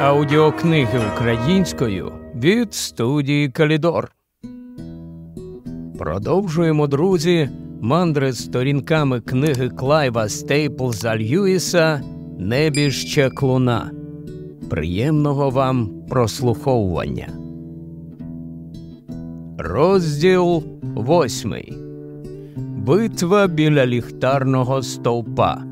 аудіокниги українською від студії Калідор. Продовжуємо, друзі, мандри сторінками книги Клайва Стейплза Льюіса Небіжче клуна. Приємного вам прослуховування. Розділ восьмий. Битва біля ліхтарного стовпа.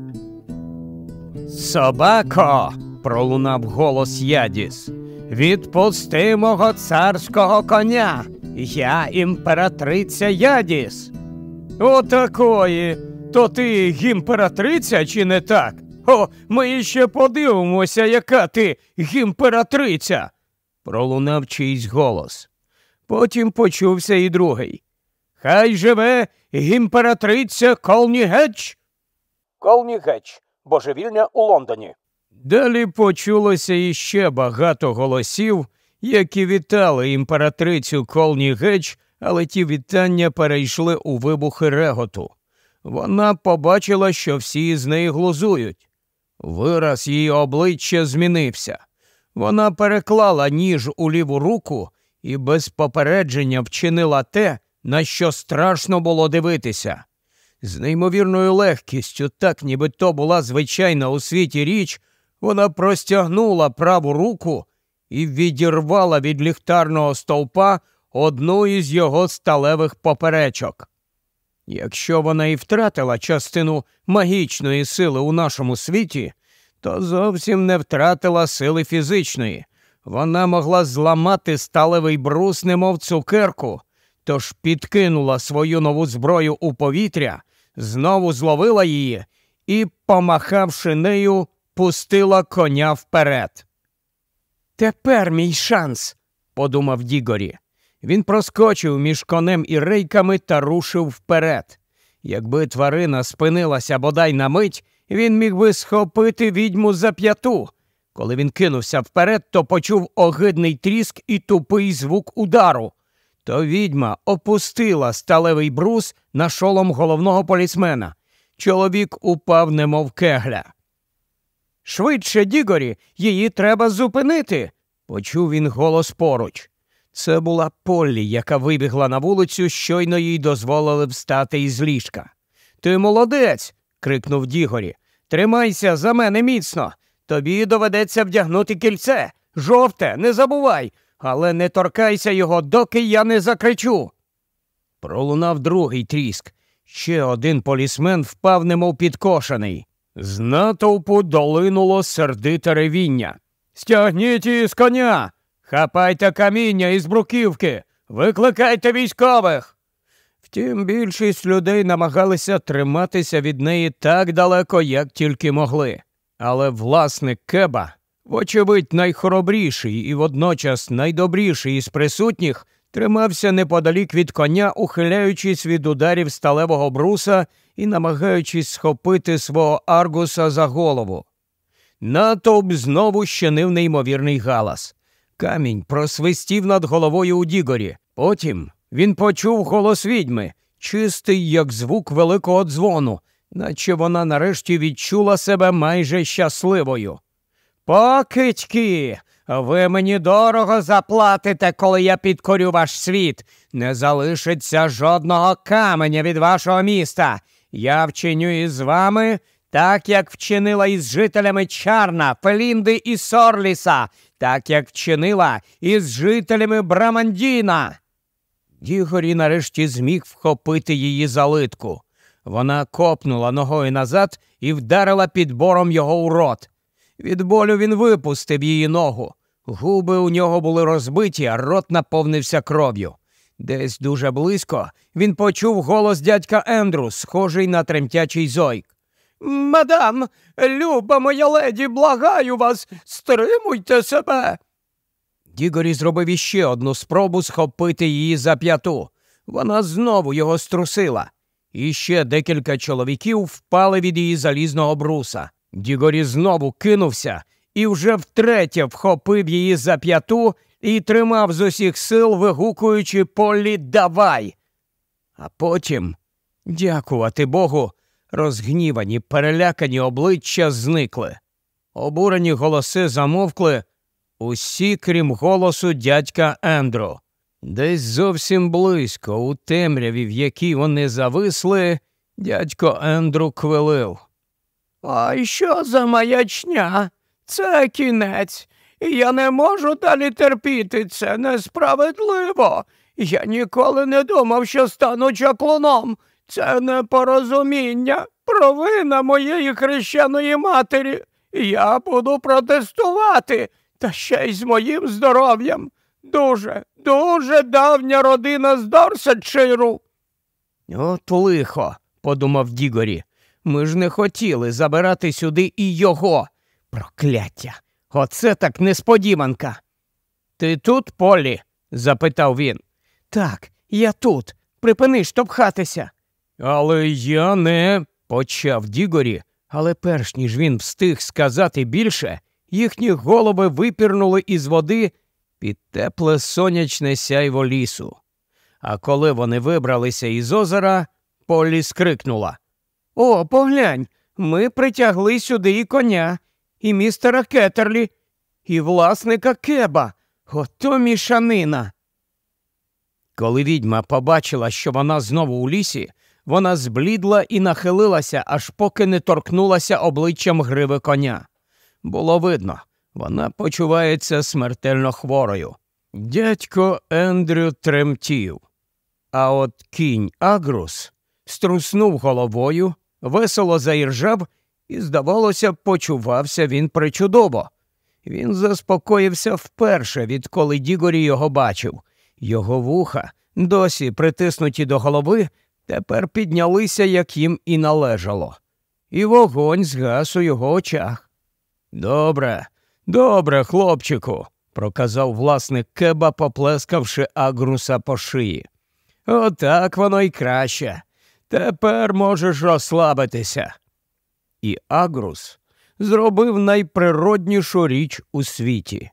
Собако. Пролунав голос Ядіс. Відпусти мого царського коня. Я імператриця Ядіс. Отакої. То ти імператриця чи не так? О, ми ще подивимося, яка ти імператриця. пролунав чийсь голос. Потім почувся і другий. Хай живе імператриця Колнігеч. Колнігеч. Божевільня у Лондоні. Далі почулося іще багато голосів, які вітали імператрицю Колнігеч, але ті вітання перейшли у вибухи реготу. Вона побачила, що всі з неї глузують. Вираз її обличчя змінився. Вона переклала ніж у ліву руку і без попередження вчинила те, на що страшно було дивитися. З неймовірною легкістю, так ніби то була звичайна у світі річ, вона простягнула праву руку і відірвала від ліхтарного стовпа одну із його сталевих поперечок. Якщо вона і втратила частину магічної сили у нашому світі, то зовсім не втратила сили фізичної. Вона могла зламати сталевий брус, немов цукерку, тож підкинула свою нову зброю у повітря, знову зловила її і, помахавши нею, пустила коня вперед. Тепер мій шанс, подумав Дігорі. Він проскочив між конем і рейками та рушив вперед. Якби тварина спинилася бодай на мить, він міг би схопити відьму за п'яту. Коли він кинувся вперед, то почув огидний тріск і тупий звук удару. То відьма опустила сталевий брус на шолом головного полісмена. Чоловік упав, немов кегля. Швидше, Дігорі, її треба зупинити, почув він голос поруч. Це була Поллі, яка вибігла на вулицю, щойно їй дозволили встати із ліжка. Ти молодець. крикнув Дігорі. Тримайся за мене міцно. Тобі доведеться вдягнути кільце. Жовте, не забувай, але не торкайся його, доки я не закричу. Пролунав другий тріск. Ще один полісмен впав, немов підкошений. З натовпу долинуло сердите ревіння. Стягніть її з коня, хапайте каміння із бруківки, викликайте військових. Втім, більшість людей намагалися триматися від неї так далеко, як тільки могли. Але власник Кеба, вочевидь, найхоробріший і водночас найдобріший із присутніх, тримався неподалік від коня, ухиляючись від ударів сталевого бруса і намагаючись схопити свого аргуса за голову. Натовп знову щинив неймовірний галас. Камінь просвистів над головою у Дігорі. Потім він почув голос відьми, чистий, як звук великого дзвону, наче вона нарешті відчула себе майже щасливою. Покидьки, ви мені дорого заплатите, коли я підкорю ваш світ. Не залишиться жодного каменя від вашого міста. Я вчиню із вами так, як вчинила із жителями Чарна, Фелінди і Сорліса, так як вчинила із жителями Брамандіна. Дігорі нарешті зміг вхопити її залитку. Вона копнула ногою назад і вдарила підбором його у рот. Від болю він випустив її ногу. Губи у нього були розбиті, а рот наповнився кров'ю. Десь дуже близько він почув голос дядька Ендру, схожий на тремтячий зойк. Мадам, люба моя леді, благаю вас, стримуйте себе. Дігорі зробив іще одну спробу схопити її за п'яту. Вона знову його струсила. І ще декілька чоловіків впали від її залізного бруса. Дігорі знову кинувся і вже втретє вхопив її за п'яту і тримав з усіх сил, вигукуючи полі давай. А потім, дякувати Богу, розгнівані, перелякані обличчя зникли. Обурені голоси замовкли, усі, крім голосу дядька Ендру. Десь зовсім близько, у темряві, в якій вони зависли, дядько Ендру квилив. А що за маячня? Це кінець. Я не можу далі терпіти, це несправедливо. Я ніколи не думав, що стану чаклуном. Це непорозуміння, провина моєї хрещеної матері. Я буду протестувати, та ще й з моїм здоров'ям. Дуже, дуже давня родина з Дорсетширу. От лихо, подумав Дігорі. Ми ж не хотіли забирати сюди і його. Прокляття. Оце так несподіванка. Ти тут, Полі? запитав він. Так, я тут. Припини штовхатися. Але я не почав Дігорі, але перш ніж він встиг сказати більше, їхні голови випірнули із води під тепле сонячне сяйво лісу. А коли вони вибралися із озера, Полі скрикнула О, поглянь, ми притягли сюди і коня, і містера Кетерлі, і власника кеба. Ото мішанина. Коли відьма побачила, що вона знову у лісі, вона зблідла і нахилилася, аж поки не торкнулася обличчям гриви коня. Було видно, вона почувається смертельно хворою. Дядько Ендрю тремтів. А от кінь Агрус струснув головою, весело заіржав, і, здавалося, почувався він причудово. Він заспокоївся вперше, відколи Дігорі його бачив. Його вуха, досі притиснуті до голови, тепер піднялися, як їм і належало, і вогонь згас у його очах. Добре, добре, хлопчику, проказав власник кеба, поплескавши Агруса по шиї. Отак воно й краще. Тепер можеш розслабитися. І Агрус зробив найприроднішу річ у світі.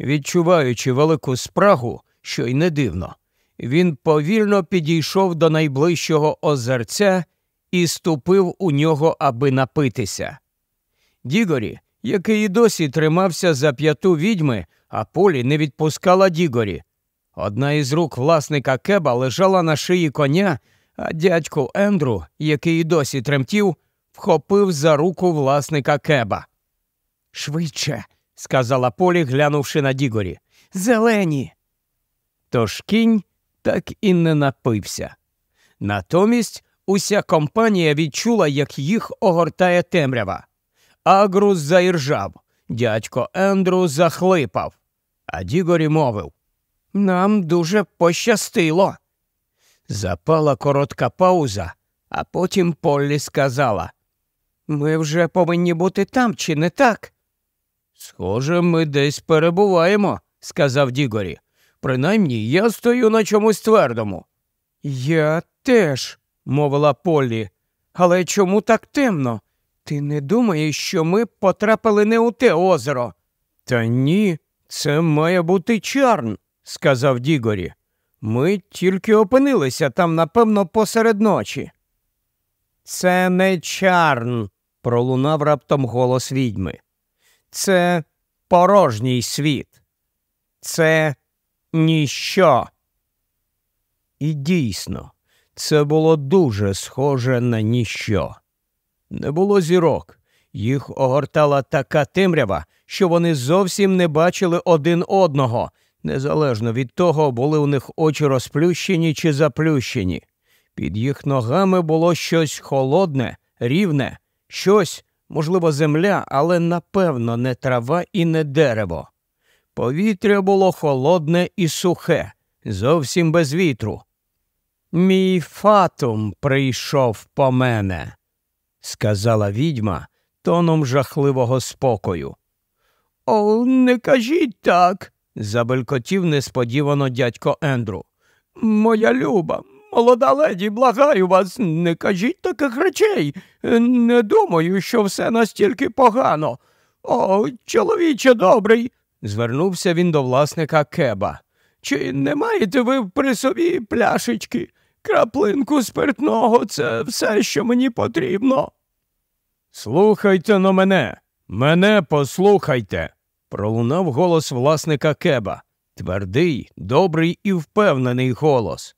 Відчуваючи велику спрагу, що й не дивно, він повільно підійшов до найближчого озерця і ступив у нього, аби напитися. Дігорі, який і досі тримався за п'яту відьми, а полі не відпускала Дігорі. Одна із рук власника кеба лежала на шиї коня, а дядько Ендру, який і досі тремтів, вхопив за руку власника кеба. Швидше, сказала Полі, глянувши на Дігорі. Зелені. Тож кінь так і не напився. Натомість уся компанія відчула, як їх огортає темрява. Агрус заіржав, дядько Ендру захлипав, а Дігорі мовив Нам дуже пощастило. Запала коротка пауза, а потім Поллі сказала Ми вже повинні бути там, чи не так? Схоже, ми десь перебуваємо, сказав Дігорі. Принаймні я стою на чомусь твердому. Я теж, мовила Поллі. Але чому так темно? Ти не думаєш, що ми потрапили не у те озеро? Та ні, це має бути чарн, сказав Дігорі. Ми тільки опинилися там, напевно, посеред ночі. Це не чарн, пролунав раптом голос відьми. Це порожній світ. Це ніщо. І дійсно, це було дуже схоже на ніщо. Не було зірок, їх огортала така темрява, що вони зовсім не бачили один одного, незалежно від того, були у них очі розплющені чи заплющені. Під їх ногами було щось холодне, рівне, щось, можливо, земля, але напевно не трава і не дерево. Повітря було холодне і сухе, зовсім без вітру. Мій фатум прийшов по мене, сказала відьма тоном жахливого спокою. О, не кажіть так, забелькотів несподівано дядько Ендру. Моя люба, молода леді, благаю вас, не кажіть таких речей. Не думаю, що все настільки погано. О, чоловіче добрий, звернувся він до власника кеба. Чи не маєте ви при собі пляшечки? Краплинку спиртного це все, що мені потрібно. Слухайте на мене, мене послухайте, Пролунав голос власника кеба. Твердий, добрий і впевнений голос.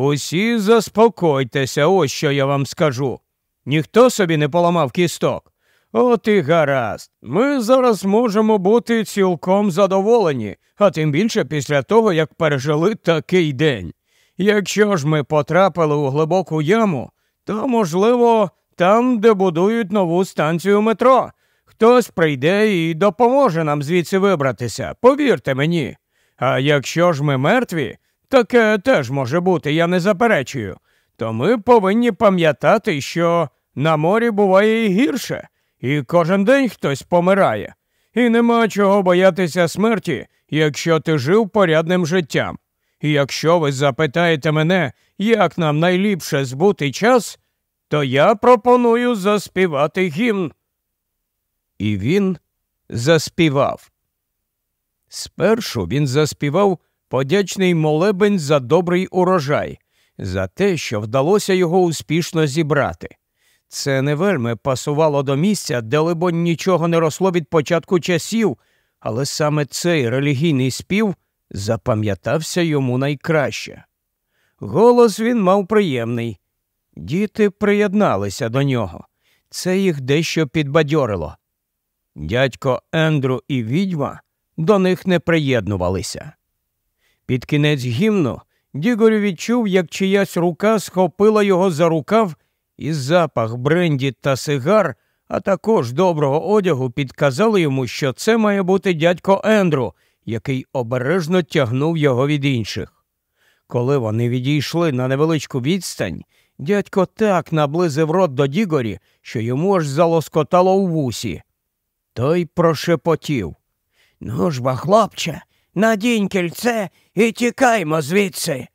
Усі заспокойтеся, ось що я вам скажу. Ніхто собі не поламав кісток. От і гаразд. Ми зараз можемо бути цілком задоволені, а тим більше після того, як пережили такий день. Якщо ж ми потрапили у глибоку яму, то, можливо, там, де будують нову станцію метро, хтось прийде і допоможе нам звідси вибратися, повірте мені. А якщо ж ми мертві, таке теж може бути, я не заперечую, то ми повинні пам'ятати, що на морі буває і гірше, і кожен день хтось помирає. І нема чого боятися смерті, якщо ти жив порядним життям. І якщо ви запитаєте мене, як нам найліпше збути час, то я пропоную заспівати гімн. І він заспівав. Спершу він заспівав подячний молебень за добрий урожай, за те, що вдалося його успішно зібрати. Це не вельми пасувало до місця, де, либонь, нічого не росло від початку часів, але саме цей релігійний спів запам'ятався йому найкраще. Голос він мав приємний. Діти приєдналися до нього. Це їх дещо підбадьорило. Дядько Ендру і відьма до них не приєднувалися. Під кінець гімну Дігорю відчув, як чиясь рука схопила його за рукав, і запах бренді та сигар, а також доброго одягу підказали йому, що це має бути дядько Ендру, який обережно тягнув його від інших. Коли вони відійшли на невеличку відстань, дядько так наблизив рот до Дігорі, що йому аж залоскотало у вусі. Той прошепотів. Ну ж бо, хлопче, надінь кільце і тікаймо звідси.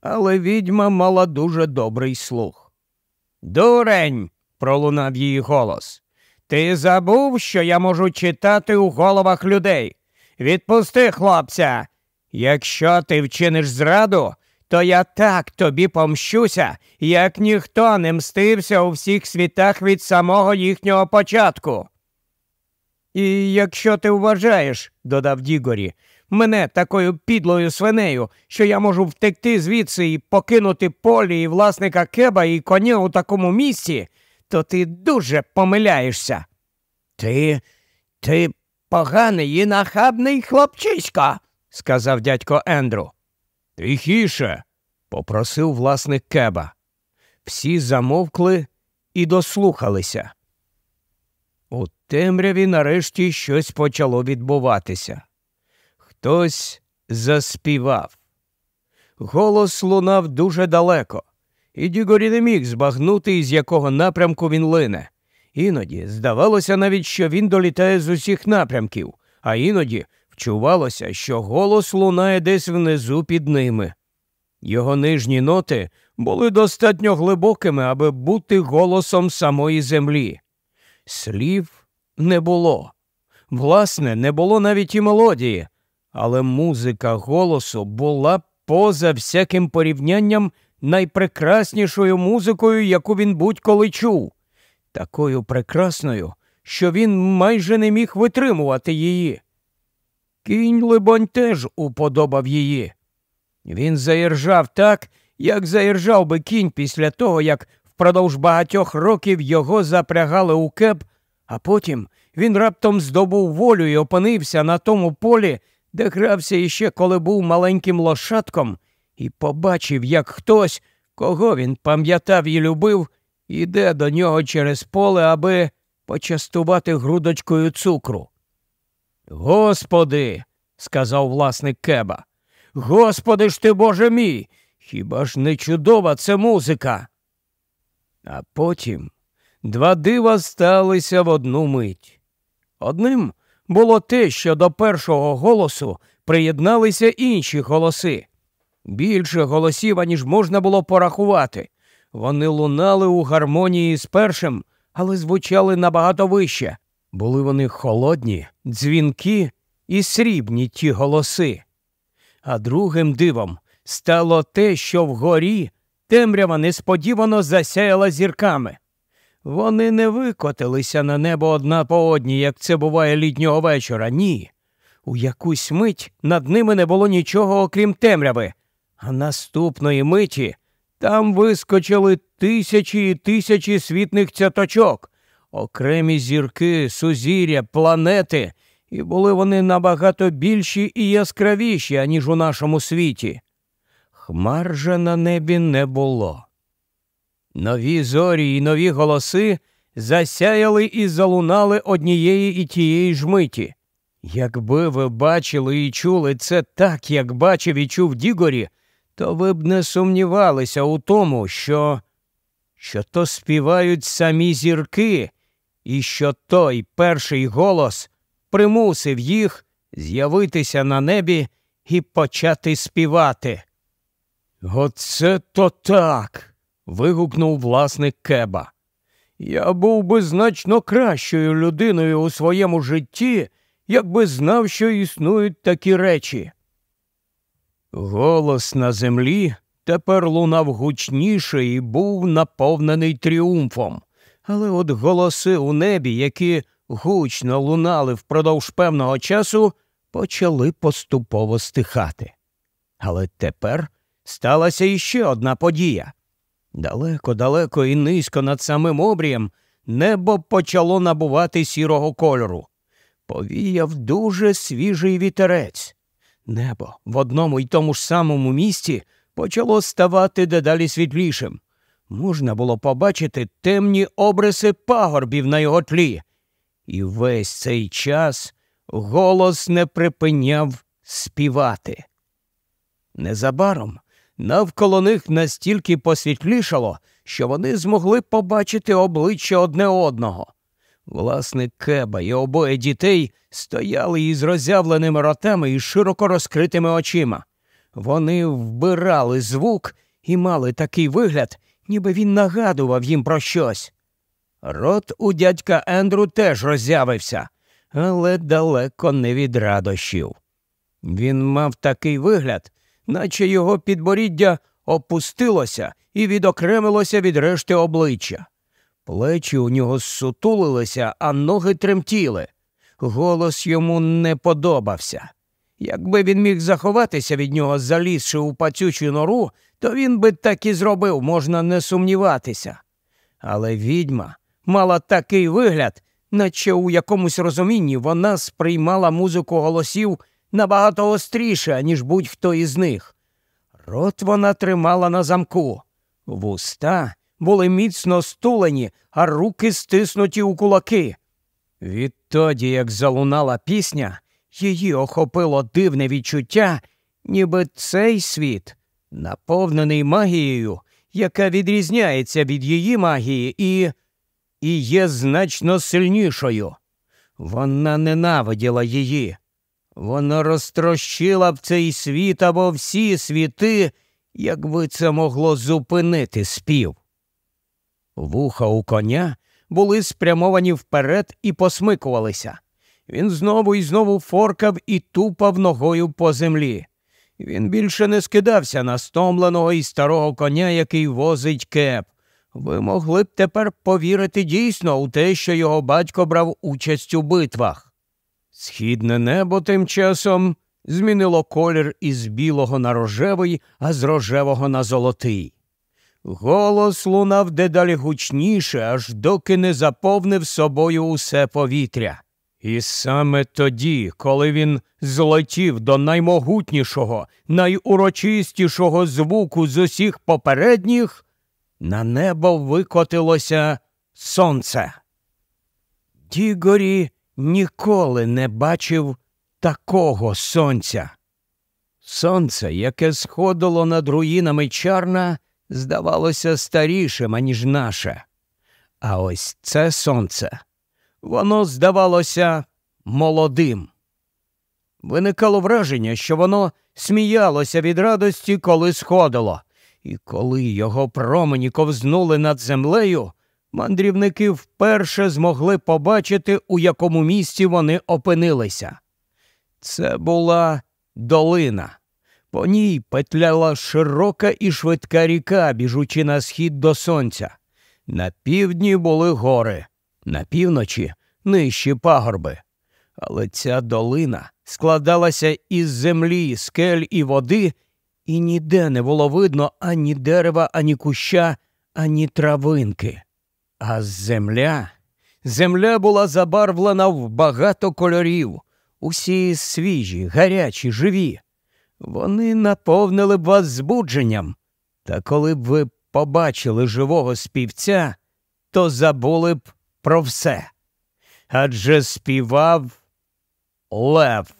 Але відьма мала дуже добрий слух. Дурень, пролунав її голос. Ти забув, що я можу читати у головах людей. Відпусти, хлопця. Якщо ти вчиниш зраду, то я так тобі помщуся, як ніхто не мстився у всіх світах від самого їхнього початку. І якщо ти вважаєш, додав Дігорі, мене такою підлою свинею, що я можу втекти звідси і покинути полі і власника кеба і коня у такому місці, то ти дуже помиляєшся. Ти, ти поганий і нахабний хлопчисько, сказав дядько Ендру. Тихіше, попросив власник кеба. Всі замовкли і дослухалися. У темряві нарешті щось почало відбуватися. Хтось заспівав. Голос лунав дуже далеко, і Дігорі не міг збагнути, із якого напрямку він лине. Іноді здавалося навіть, що він долітає з усіх напрямків, а іноді вчувалося, що голос лунає десь внизу під ними. Його нижні ноти були достатньо глибокими, аби бути голосом самої землі. Слів не було. Власне, не було навіть і мелодії, але музика голосу була поза всяким порівнянням найпрекраснішою музикою, яку він будь-коли чув, такою прекрасною, що він майже не міг витримувати її. Кінь, либонь, теж уподобав її. Він заіржав так, як заіржав би кінь після того, як впродовж багатьох років його запрягали у кеп, а потім він раптом здобув волю і опинився на тому полі, де грався іще коли був маленьким лошадком, і побачив, як хтось, кого він пам'ятав і любив, іде до нього через поле, аби почастувати грудочкою цукру. Господи, сказав власник кеба. Господи ж ти, Боже мій, хіба ж не чудова це музика? А потім два дива сталися в одну мить. Одним було те, що до першого голосу приєдналися інші голоси. Більше голосів, аніж можна було порахувати. Вони лунали у гармонії з першим, але звучали набагато вище. Були вони холодні, дзвінки і срібні ті голоси. А другим дивом стало те, що вгорі темрява несподівано засяяла зірками. Вони не викотилися на небо одна по одній, як це буває літнього вечора. Ні. У якусь мить над ними не було нічого, окрім темряви, а наступної миті там вискочили тисячі і тисячі світних цяточок, окремі зірки, сузір'я, планети, і були вони набагато більші і яскравіші, аніж у нашому світі. Хмар же на небі не було. Нові зорі і нові голоси засяяли і залунали однієї і тієї ж миті. Якби ви бачили і чули це так, як бачив і чув Дігорі, то ви б не сумнівалися у тому, що що то співають самі зірки, і що той перший голос примусив їх з'явитися на небі і почати співати. Оце то так. Вигукнув власник Кеба. Я був би значно кращою людиною у своєму житті, якби знав, що існують такі речі. Голос на землі тепер лунав гучніше і був наповнений тріумфом. Але от голоси у небі, які гучно лунали впродовж певного часу, почали поступово стихати. Але тепер сталася іще одна подія. Далеко-далеко і низько над самим обрієм небо почало набувати сірого кольору. Повіяв дуже свіжий вітерець. Небо в одному й тому ж самому місці почало ставати дедалі світлішим. Можна було побачити темні обриси пагорбів на його тлі. І весь цей час голос не припиняв співати. Незабаром навколо них настільки посвітлішало, що вони змогли побачити обличчя одне одного. Власник Кеба і обоє дітей стояли із роззявленими ротами і широко розкритими очима. Вони вбирали звук і мали такий вигляд, ніби він нагадував їм про щось. Рот у дядька Ендру теж роззявився, але далеко не від радощів. Він мав такий вигляд, наче його підборіддя опустилося і відокремилося від решти обличчя. Плечі у нього зсутулилися, а ноги тремтіли. Голос йому не подобався. Якби він міг заховатися від нього, залізши у пацючу нору, то він би так і зробив, можна не сумніватися. Але відьма мала такий вигляд, наче у якомусь розумінні вона сприймала музику голосів набагато остріше, ніж будь-хто із них. Рот вона тримала на замку, вуста були міцно стулені, а руки стиснуті у кулаки. Відтоді, як залунала пісня, її охопило дивне відчуття, ніби цей світ, наповнений магією, яка відрізняється від її магії і, і є значно сильнішою. Вона ненавиділа її. Вона розтрощила б цей світ або всі світи, якби це могло зупинити спів. Вуха у коня були спрямовані вперед і посмикувалися. Він знову і знову форкав і тупав ногою по землі. Він більше не скидався на стомленого і старого коня, який возить кеп. Ви могли б тепер повірити дійсно у те, що його батько брав участь у битвах. Східне небо тим часом змінило колір із білого на рожевий, а з рожевого на золотий. Голос лунав дедалі гучніше, аж доки не заповнив собою усе повітря. І саме тоді, коли він злетів до наймогутнішого, найурочистішого звуку з усіх попередніх, на небо викотилося сонце. Дігорі ніколи не бачив такого сонця. Сонце, яке сходило над руїнами чарна, здавалося старішим, аніж наше. А ось це сонце, воно здавалося молодим. Виникало враження, що воно сміялося від радості, коли сходило, і коли його промені ковзнули над землею, мандрівники вперше змогли побачити, у якому місці вони опинилися. Це була долина. По ній петляла широка і швидка ріка, біжучи на схід до сонця. На півдні були гори, на півночі нижчі пагорби. Але ця долина складалася із землі, скель і води, і ніде не було видно ані дерева, ані куща, ані травинки. А земля, земля була забарвлена в багато кольорів, усі свіжі, гарячі, живі. Вони наповнили б вас збудженням. Та коли б ви побачили живого співця, то забули б про все. Адже співав Лев.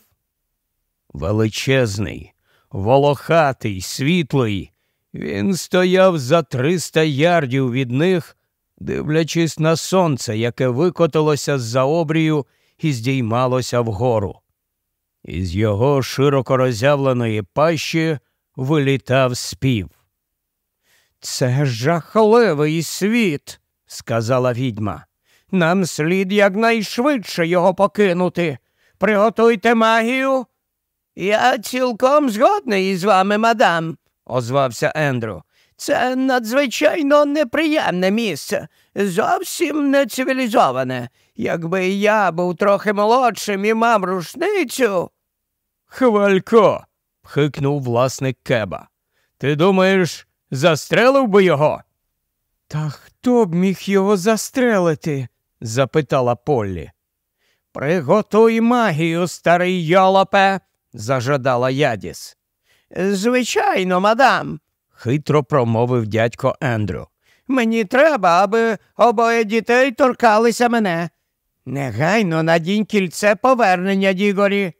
Величезний, волохатий, світлий. Він стояв за триста ярдів від них, дивлячись на сонце, яке викотилося з за обрію і здіймалося вгору. Із його широко роззявленої пащі вилітав спів. Це жахливий світ, сказала відьма. Нам слід якнайшвидше його покинути. Приготуйте магію. Я цілком згодний із вами, мадам, озвався Ендрю. Це надзвичайно неприємне місце, зовсім не цивілізоване. Якби я був трохи молодшим і мав рушницю. Хвалько. хикнув власник кеба. Ти думаєш, застрелив би його? Та хто б міг його застрелити? запитала Поллі. Приготуй магію, старий йолопе, зажадала ядіс. Звичайно, мадам, хитро промовив дядько Ендрю. Мені треба, аби обоє дітей торкалися мене. Негайно надінь кільце повернення, Дігорі.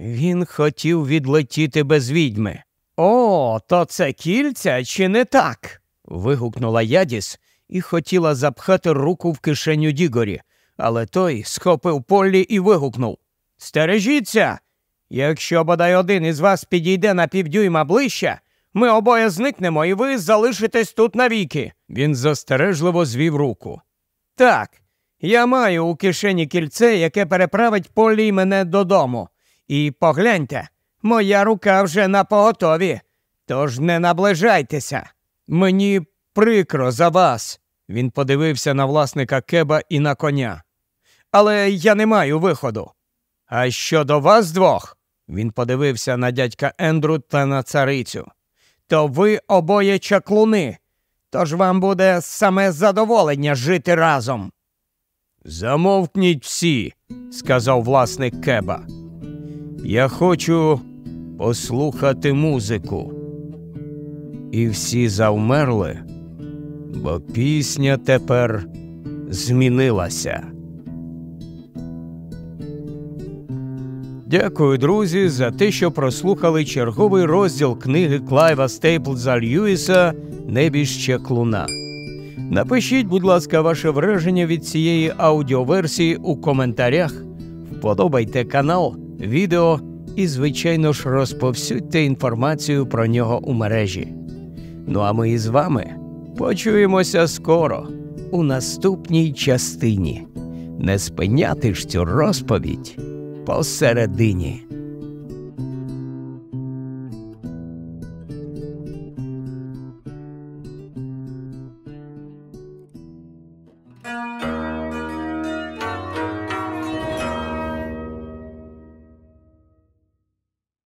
Він хотів відлетіти без відьми. О, то це кільця чи не так? вигукнула Ядіс і хотіла запхати руку в кишеню Дігорі, але той схопив Поллі і вигукнув Стережіться! Якщо бодай один із вас підійде на півдюйма ближче, ми обоє зникнемо, і ви залишитесь тут навіки. Він застережливо звів руку. Так, я маю у кишені кільце, яке переправить Поллі й мене додому. І погляньте, моя рука вже на поготові. Тож не наближайтеся. Мені прикро за вас. Він подивився на власника кеба і на коня. Але я не маю виходу. А щодо вас двох, він подивився на дядька Ендру та на царицю, то ви обоє чаклуни, тож вам буде саме задоволення жити разом. Замовкніть всі, сказав власник кеба. Я хочу послухати музику. І всі завмерли, бо пісня тепер змінилася. Дякую, друзі, за те, що прослухали черговий розділ книги Клайва Стейплза Льюіса Небіще клуна. Напишіть, будь ласка, ваше враження від цієї аудіоверсії у коментарях. Вподобайте канал, відео і, звичайно ж, розповсюдьте інформацію про нього у мережі. Ну а ми із вами почуємося скоро у наступній частині. Не спиняти ж цю розповідь посередині.